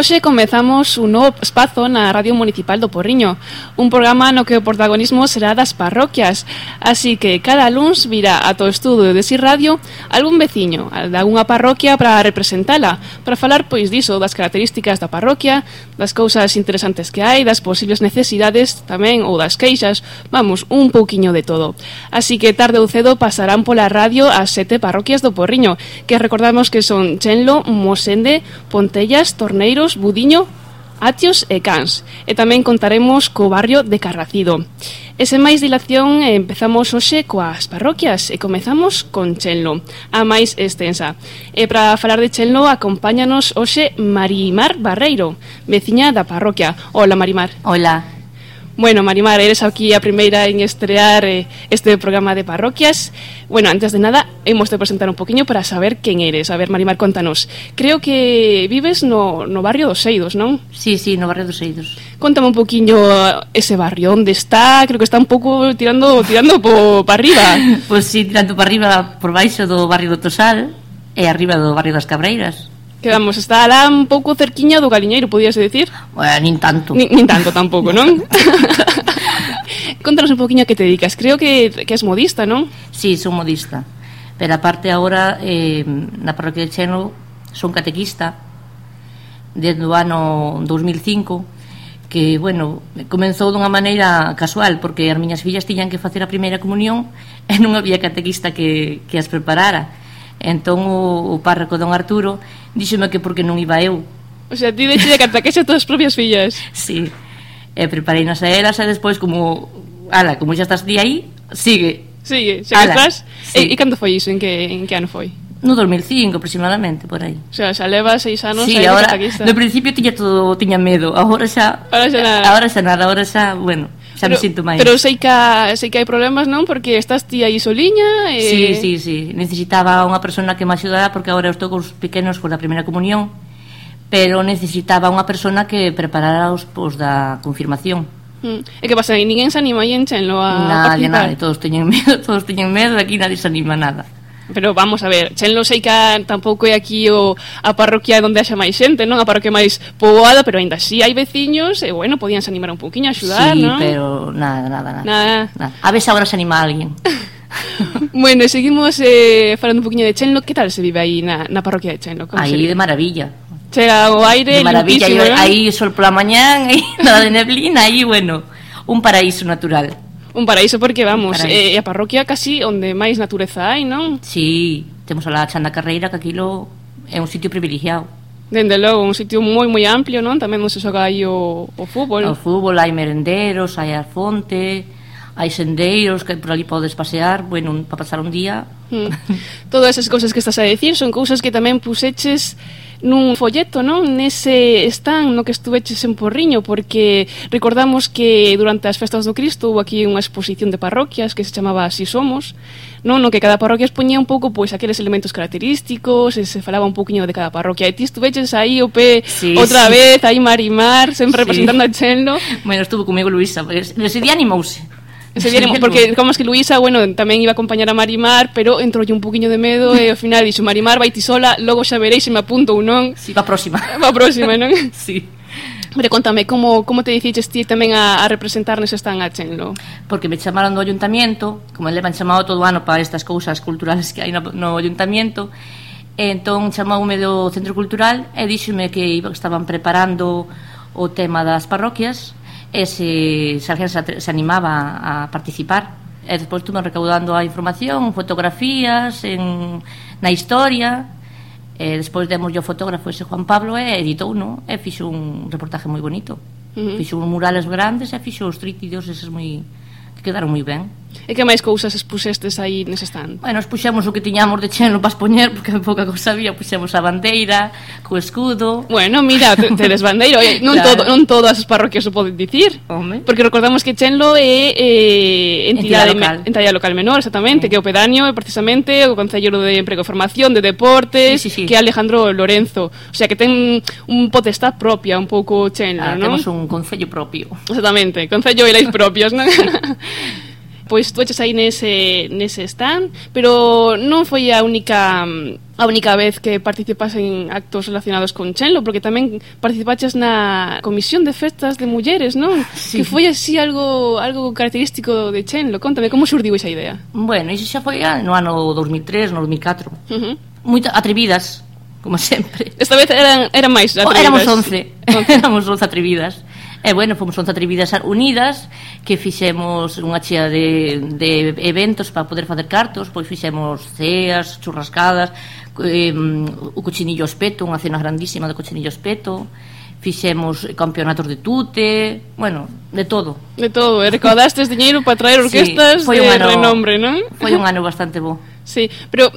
Hoxe comezamos un novo espazo na Radio Municipal do Porriño, un programa no que o protagonismo será das parroquias, así que cada luns virá a todo estudo de Si Radio algún veciño, de algunha parroquia para representala, para falar pois diso das características da parroquia, das cousas interesantes que hai, das posibles necesidades tamén ou das queixas, vamos, un pouquiño de todo. Así que tarde ou cedo pasarán pola radio as sete parroquias do Porriño, que recordamos que son Chenlo, Mosende, Pontellas, Torneiros, Muíños, Budiño, Atios e Cans, e tamén contaremos co barrio de Carracido. E sen máis dilación, eh, empezamos hoxe coas parroquias e comezamos con Chenlo, a máis extensa. E para falar de Chenlo, acompáñanos hoxe Marimar Barreiro, veciña da parroquia. Ola, Marimar. Ola. Bueno, Marimar, eres aquí a primeira en estrear eh, este programa de parroquias. Bueno, antes de nada, hemos de presentar un poquinho para saber quen eres. A ver, Marimar, contanos. Creo que vives no, no barrio dos Seidos, non? Sí, sí, no barrio dos Seidos. Contame un poquinho ese barrio, onde está? Creo que está un pouco tirando tirando po, para arriba. pois pues sí, tirando para arriba, por baixo do barrio do Tosal e arriba do barrio das Cabreiras. Quedamos, está lá un pouco cerquiña do Galiñeiro, podíase decir? Bueno, nin tanto. Nin, nin tanto tampouco, non? Contanos un poquinho a que te dedicas. Creo que, que és modista, non? Sí, son modista. Pero aparte agora, eh, na parroquia de Cheno, son catequista desde o ano 2005 que, bueno, comenzou dunha maneira casual, porque as miñas fillas tiñan que facer a primeira comunión e non había catequista que, que as preparara Entón o, o párroco don Arturo díxome que porque non iba eu. O sea, ti deixe de cantaquexe a todas as propias fillas. Sí. E preparei nos a elas e despois como... Ala, como xa estás di aí, sigue. Sigue, xa que estás. Sí. E, e cando foi iso? En que, en que ano foi? No 2005 aproximadamente, por aí. O sea, xa leva seis anos sí, ahora, no principio tiña todo, tiña medo, agora xa, ahora xa nada. Agora xa nada, agora xa, bueno xa pero, me sinto máis. Pero sei que, sei que hai problemas, non? Porque estás ti aí soliña e... Sí, sí, sí. Necesitaba unha persona que me axudara porque agora estou cos pequenos con a primeira comunión pero necesitaba unha persona que preparara os pos da confirmación. Mm. E que pasa E Ninguén se anima aí en Chenlo a Nadie, participar? Nadie, todos teñen medo, todos teñen medo, aquí nadie se anima nada. Pero vamos a ver, Chenlo que tampouco é aquí o, a parroquia onde haxa máis xente, non? A parroquia máis poboada, pero aínda así hai veciños e, bueno, podíanse animar un poquinho a axudar, sí, non? Sí, pero nada, nada, nada, nada. nada. A ver se agora se anima alguén. bueno, seguimos eh, falando un poquinho de Chenlo. Que tal se vive aí na, na parroquia de Chenlo? Aí de maravilla. Chega o aire de maravilla, aí, ¿no? aí sol pola mañán, aí nada de neblina, aí, bueno, un paraíso natural. Un paraíso porque vamos, paraíso. eh, a parroquia casi onde máis natureza hai, non? Sí, temos a la Chanda Carreira que aquilo é un sitio privilegiado. Dende logo, un sitio moi moi amplio, non? Tamén non se xoga aí o, o fútbol. O fútbol, hai merenderos, hai a fonte, hai sendeiros que por ali podes pasear, bueno, para pasar un día. Mm. Todas esas cousas que estás a decir son cousas que tamén puseches nun folleto, non? Nese stand no que estuveches en Porriño, porque recordamos que durante as festas do Cristo houve aquí unha exposición de parroquias que se chamaba Así Somos, non? No que cada parroquia expoñía un pouco pois aqueles elementos característicos, e se falaba un pouquiño de cada parroquia. E ti estuveches aí o pé sí, outra sí. vez, aí Marimar, sempre sí. representando a Chelno. Bueno, estuvo comigo Luisa, ese día animouse. Se día, porque como es que Luisa, bueno, tamén iba a acompañar a Marimar, pero entrou un poquinho de medo e ao final dixo, Marimar, vai ti sola, logo xa veréis se me apunto ou non. Si, sí, va próxima. Va próxima, non? si. Sí. Pero contame, como, como te diciches ti tamén a, a representar nese stand a Chenlo? Porque me chamaron do ayuntamiento, como levan chamado todo o ano para estas cousas culturales que hai no, no ayuntamiento, e entón chamoume do centro cultural e díxome que estaban preparando o tema das parroquias, e se, se alguén se, se animaba a participar e despois estuve recaudando a información, fotografías en, na historia e despois demos o fotógrafo ese Juan Pablo e editou, no? e fixo un reportaje moi bonito uh -huh. fixo uns murales grandes e fixo os trítidos eses moi que quedaron moi ben E que máis cousas expusestes aí nese stand? Bueno, expuxemos o que tiñamos de cheno para expoñer, porque pouca cousa había, puxemos a bandeira, co escudo... Bueno, mira, tedes bandeira, non, claro. todo, non todas as parroquias o poden dicir, Home. porque recordamos que Chenlo é eh, entidade, entidade, local. Me, entidade local menor, exactamente, sí. que é o pedáneo, é precisamente o Concello de Emprego e Formación, de Deportes, sí, sí, sí. que é Alejandro Lorenzo, o sea que ten un potestad propia, un pouco Chenlo, ah, non? Temos un concello propio. Exactamente, concello e leis propios, non? pois toches aí nese, nese stand, pero non foi a única a única vez que participas en actos relacionados con Chenlo, porque tamén participaches na Comisión de Festas de Mulleres, non? Sí. Que foi así algo algo característico de Chenlo. Contame, como surdiu esa idea? Bueno, iso xa foi ah, no ano 2003, no 2004. Uh -huh. moito atrevidas, como sempre. Esta vez eran, eran máis atrevidas. Oh, éramos 11. 11. éramos 11 atrevidas. E, bueno, fomos 11 atrevidas unidas, que fixemos unha chea de, de eventos para poder facer cartos, pois fixemos ceas, churrascadas, eh, o cochinillo espeto, unha cena grandísima de cochinillo espeto, fixemos campeonatos de tute, bueno, de todo. De todo, e recaudastes diñeiro para traer orquestas sí, foi de un ano, renombre, non? Foi un ano bastante bo. Sí, pero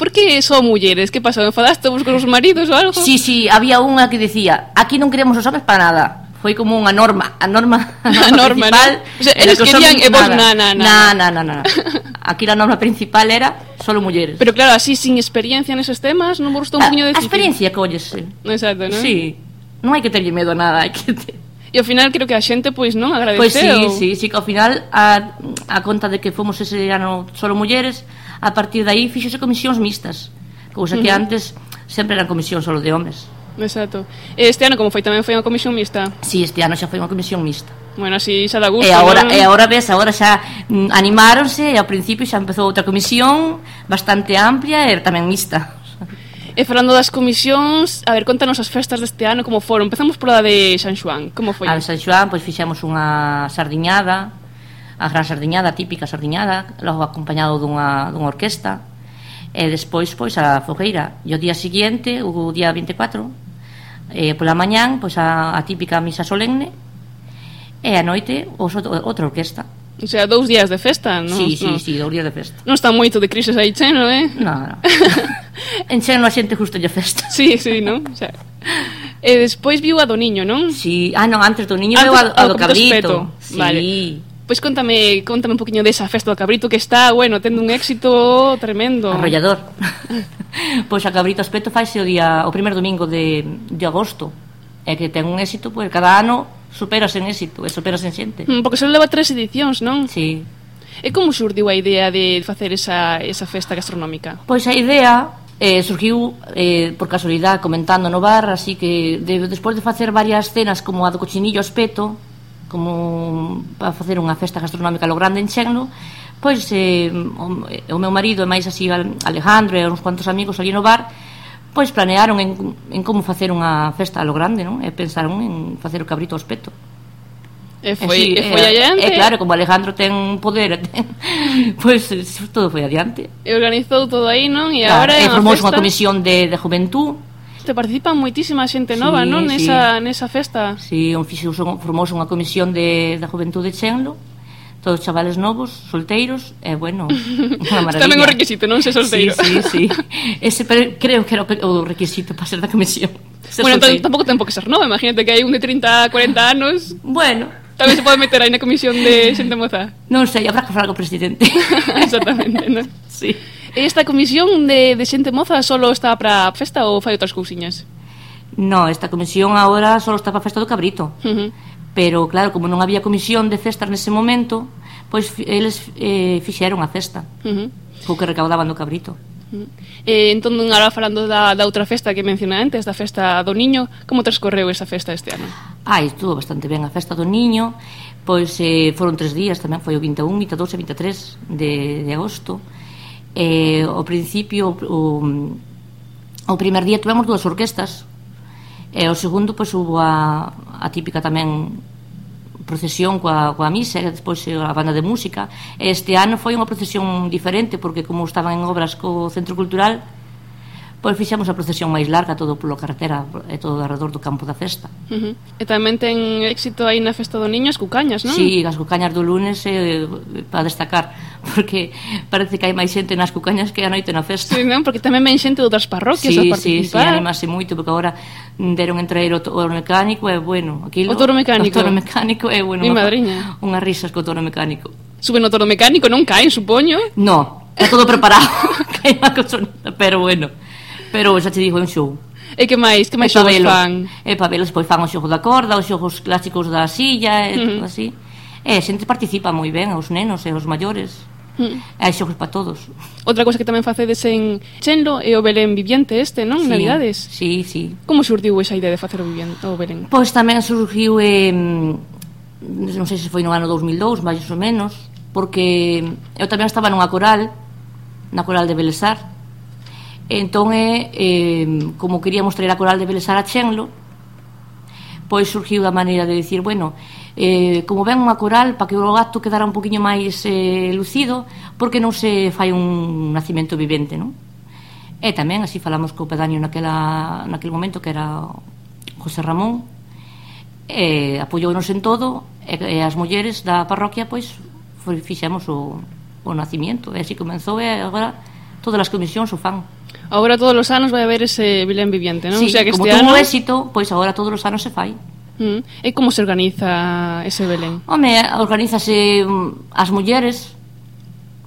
por que só mulleres? Que pasou? Enfadaste vos con os maridos ou algo? Sí, sí, había unha que decía, aquí non queremos os homens para nada foi como unha norma, a norma, a norma, principal. ¿no? O sea, eles que querían e vos na na na. Na na na. Aquí a norma principal era solo mulleres. Pero claro, así sin experiencia neses temas, non vos gustou un ah, puño de A experiencia collese. Exacto, non? Sí. Non hai que terlle medo a nada, hai que ter... E ao final creo que a xente pois non agradeceu. Pois sí, sí, sí, que ao final a, a conta de que fomos ese ano solo mulleres, a partir de aí fixose comisións mixtas, cousa que uh -huh. antes sempre eran comisións solo de homes. Exacto. Este ano, como foi tamén foi unha comisión mista. Si, sí, este ano xa foi unha comisión mista. Bueno, así xa da gusto. E agora, non? e agora ves, agora xa mm, animáronse e ao principio xa empezou outra comisión bastante amplia e tamén mista. E falando das comisións, a ver, contanos as festas deste ano como foron. Empezamos pola de San Xuan, como foi? A de San Xoán, pois fixemos unha sardiñada, a gran sardiñada, a típica sardiñada, logo acompañado dunha, dunha orquesta, e despois pois a fogueira. E o día seguinte, o día 24, eh, pola mañán pois a, a típica misa solemne e a noite os, outra orquesta O sea, dous días de festa, non? Sí, sí, no. sí, dous días de festa. Non está moito de crises aí cheno, eh? Non, non. en cheno a xente justo lle festa. sí, sí, non? O sea, e despois viu a do niño, non? Sí, ah, non, antes do niño antes, veo a, a do ah, cabrito. Sí. Vale. Pois contame, contame un poquinho desa festa do cabrito que está, bueno, tendo un éxito tremendo. Arrollador. pois a cabrito espeto faise o día o primeiro domingo de, de agosto. É que ten un éxito, pois cada ano superas en éxito e superas en xente. Mm, porque só leva tres edicións, non? Sí. E como surdiu a idea de facer esa, esa festa gastronómica? Pois a idea eh, surgiu eh, por casualidade comentando no bar, así que de, despois de facer varias cenas como a do cochinillo espeto, como para facer unha festa gastronómica lo grande en Xenlo pois eh, o, eh, o meu marido e máis así Alejandro e uns cuantos amigos ali no bar pois planearon en, en como facer unha festa a lo grande, non? E pensaron en facer o cabrito ao espeto. E foi, e, sí, e foi eh, adiante. E, e claro, como Alejandro ten poder, ten, pois pues, todo foi adiante. E organizou todo aí, non? E agora claro, agora e formou unha comisión de, de juventud Te participa moitísima xente nova, sí, non? Sí. Nesa, nesa festa. Sí, un fixo, formouse unha comisión de, da Juventude de Xenlo, todos chavales novos, solteiros, e eh, bueno, unha maravilla. Tamén o requisito, non se solteiro. Sí, sí, sí. Ese pero, creo que era o requisito para ser da comisión. Ser bueno, tampouco ten que ser nova, imagínate que hai un de 30, 40 anos. Bueno. Tamén se pode meter aí na comisión de xente moza. Non sei, habrá que falar co presidente. Exactamente, non? Sí. Esta comisión de, de xente moza solo está para a festa ou fai outras cousiñas? No, esta comisión agora só está para a festa do cabrito. Uh -huh. Pero claro, como non había comisión de festas nese momento, pois eles eh, fixeron a festa. Uh -huh. Co que recaudaban do cabrito. Eh, entón, agora falando da, da outra festa que mencionei antes, da festa do Niño, como transcorreu esa festa este ano? Ah, estuvo bastante ben a festa do Niño, pois eh, foron tres días tamén, foi o 21, 22 e 23 de, de agosto, uh eh, o principio o, mm, o primer día tivemos dúas orquestas e o segundo pois hubo a, a típica tamén procesión coa, coa misa e despois eh, a banda de música. E este ano foi unha procesión diferente porque como estaban en obras co Centro Cultural pois fixemos a procesión máis larga todo polo carretera e todo alrededor do campo da festa. Uh -huh. E tamén ten éxito aí na festa do niño as cucañas, non? Si, sí, as cucañas do lunes eh, para destacar, porque parece que hai máis xente nas cucañas que a noite na festa. Sí, non? Porque tamén ven xente de outras parroquias sí, a participar. Sí, sí, animase moito, porque agora deron entreiro o toro mecánico e, bueno, aquilo... O toro mecánico. O toro mecánico e, bueno, Mi unha, madriña. unhas risas co toro mecánico. Suben o toro mecánico, non caen, supoño? No, está todo preparado, cae unha colchoneta, pero bueno Pero xa te digo, é un xogo. E que máis, que máis e xogos fan? E pabelos, pois fan o xogo da corda, os xogos clásicos da silla, e uh -huh. todo así. E a xente participa moi ben, os nenos e os maiores. Mm. Hai xogos para todos. Outra cousa que tamén facedes en Chenlo é o Belén viviente este, non? Sí, Navidades. Sí, sí. Como surdiu esa idea de facer o, viviente, o Belén? Pois tamén surgiu eh, non sei se foi no ano 2002, máis ou menos, porque eu tamén estaba nunha coral, na coral de Belesar, Entón é, eh, como queríamos traer a coral de Belesar a Chenlo, pois surgiu da maneira de dicir, bueno, eh, como ven unha coral, para que o gato quedara un poquinho máis eh, lucido, porque non se fai un nacimento vivente, non? E tamén, así falamos co pedaño naquela, naquel momento, que era José Ramón, e apoiounos en todo, e, e as mulleres da parroquia, pois, fixemos o, o nacimiento, e así comenzou, e agora todas as comisións o fan. Agora todos os anos vai haber ese Belén viviente, non? Sí, o sea que como este ano... éxito, pois agora todos os anos se fai. Mm. E como se organiza ese Belén? Home, organizase mm, as mulleres,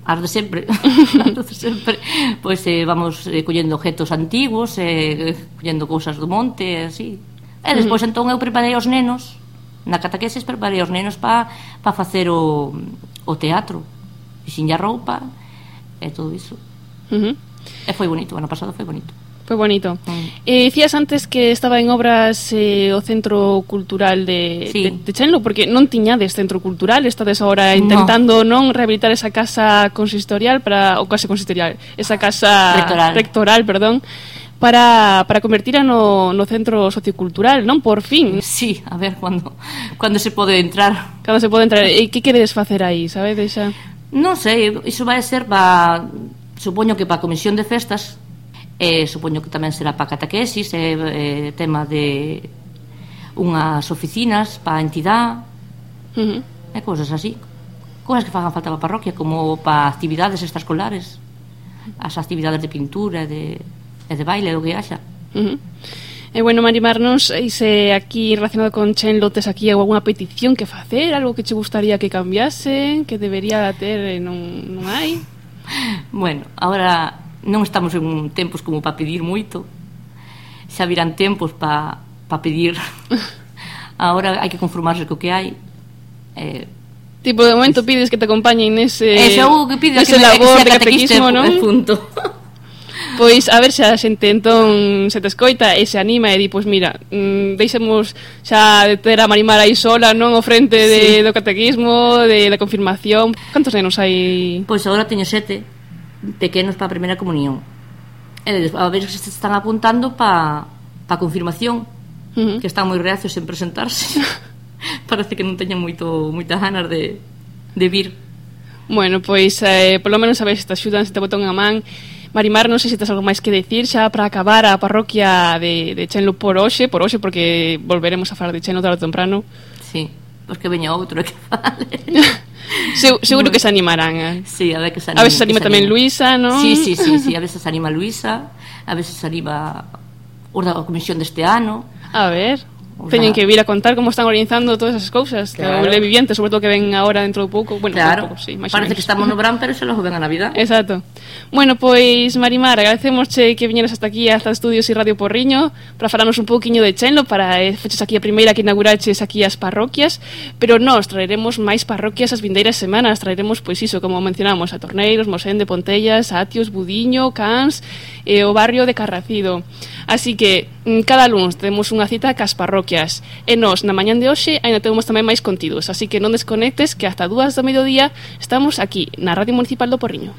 as de sempre, as de sempre. Pois eh, vamos eh, collendo objetos antigos, eh, collendo cousas do monte, así. E despois mm -hmm. entón eu preparei os nenos, na cataqueses preparei os nenos para pa facer o, o teatro. Fixinha roupa e todo iso. Uh -huh. E foi bonito, o ano pasado foi bonito. Foi bonito. Mm. Eh, dicías antes que estaba en obras eh, o Centro Cultural de, sí. de, de Chenlo, porque non tiñades Centro Cultural, estades agora intentando no. non rehabilitar esa casa consistorial para o case consistorial, esa casa rectoral, rectoral perdón, para, para convertira no, no centro sociocultural, non? Por fin. Sí, a ver, cando, cando se pode entrar. Cando se pode entrar. E que queredes facer aí, sabedes xa? Non sei, iso vai ser va supoño que para a Comisión de Festas eh, supoño que tamén será para Cataquesis eh, eh, tema de unhas oficinas para a entidade uh -huh. e cousas así cousas que fagan falta para a parroquia como para actividades extraescolares as actividades de pintura e de, e de baile o que haxa uh -huh. E bueno, Marimarnos, e se aquí relacionado con Chen Lotes aquí ou alguna petición que facer, algo que che gustaría que cambiase, que debería ter e non, non hai? bueno, ahora non estamos en tempos como para pedir moito. Xa virán tempos para pa pedir. Agora hai que conformarse co que hai. Eh, tipo, de momento pides que te acompañen nese... Ese é o que pides, que, me, labor que sea catequismo, non? Punto. Pois a ver se a xente entón se te escoita e se anima e di, pois mira, mm, deixemos xa de ter a Marimar aí sola, non o frente de, sí. do catequismo, de, da confirmación. Cantos nenos hai? Pois agora teño sete pequenos para a primeira comunión. E a ver se están apuntando para pa confirmación, uh -huh. que están moi reacios en presentarse. Parece que non teñen moito moitas ganas de, de vir. Bueno, pois eh, polo menos a ver se te axudan, se te botan a man Marimar, non sei se tes algo máis que decir xa para acabar a parroquia de, de Chenlo por hoxe, por hoxe porque volveremos a falar de Chenlo tarde ou temprano. Sí, pois que veña outro que fale. Se, seguro que se animarán. Eh? Sí, a ver que se anima. A veces se anima tamén Luisa, non? Sí, sí, sí, sí, a veces se anima Luisa, a veces se anima o da comisión deste ano. A ver teñen que vir a contar como están organizando todas esas cousas claro. o viviente, sobre todo que ven agora dentro de pouco. Bueno, claro. pouco, sí, parece que estamos no verán pero se los ven a Navidad. Exacto. Bueno, pois Marimar, agradecemosche que viñeras hasta aquí hasta Estudios e Radio Porriño para falarnos un pouquiño de Chenlo para eh, feches aquí a primeira que inauguraches aquí as parroquias pero nós traeremos máis parroquias as vindeiras semanas traeremos pois iso, como mencionamos a Torneiros, Mosén de Pontellas, Atios, Budiño Cans e eh, o barrio de Carracido. Así que Mm, cada lunes temos unha cita cas parroquias e nós na mañan de hoxe ainda temos tamén máis contidos, así que non desconectes que hasta dúas do mediodía estamos aquí na Radio Municipal do Porriño.